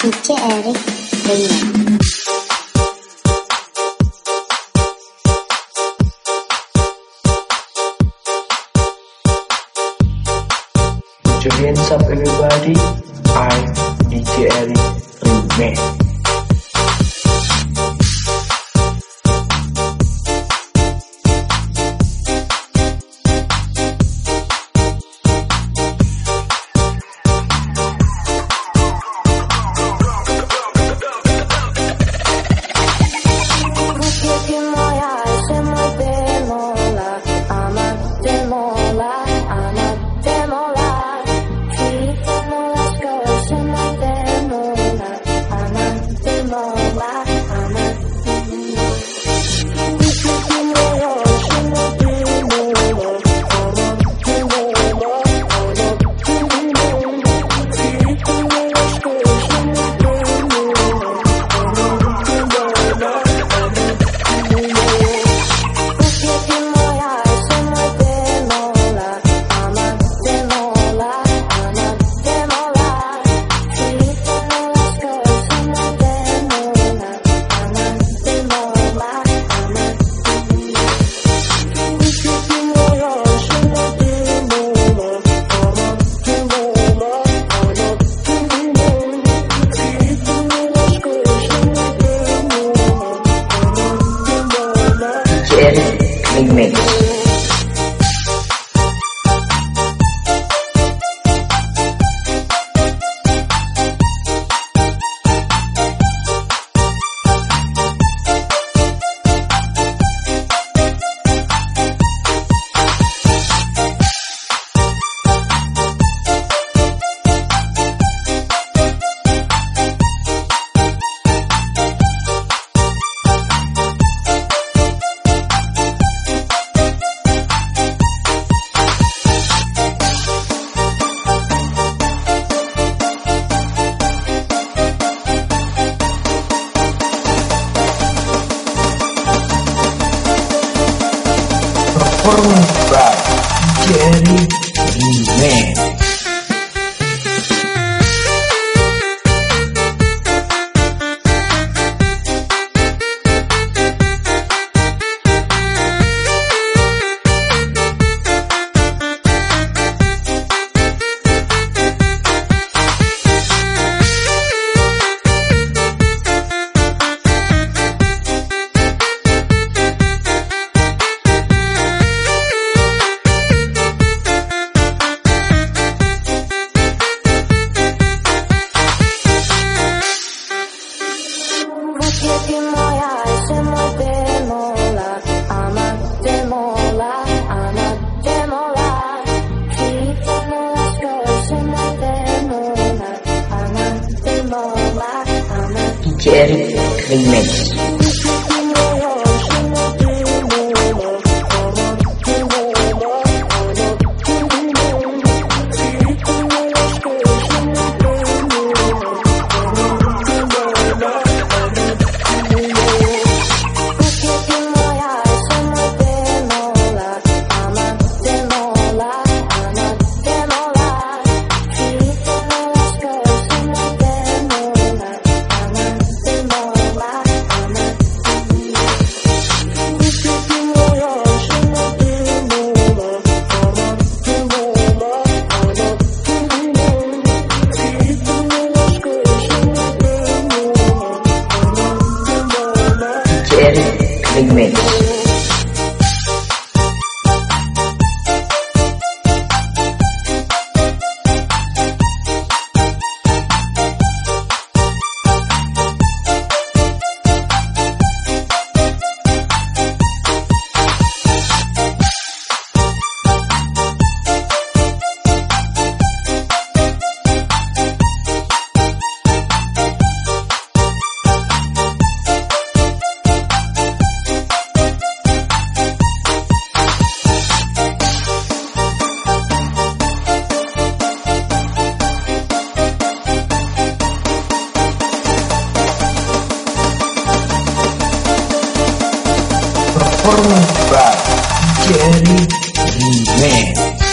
Mr. Eric Singer. what's up everybody, I DJ Eric Remain. Christian remix. boom, it Jerry Revenge. Pierre Clemens. perguntar. Jerry Man.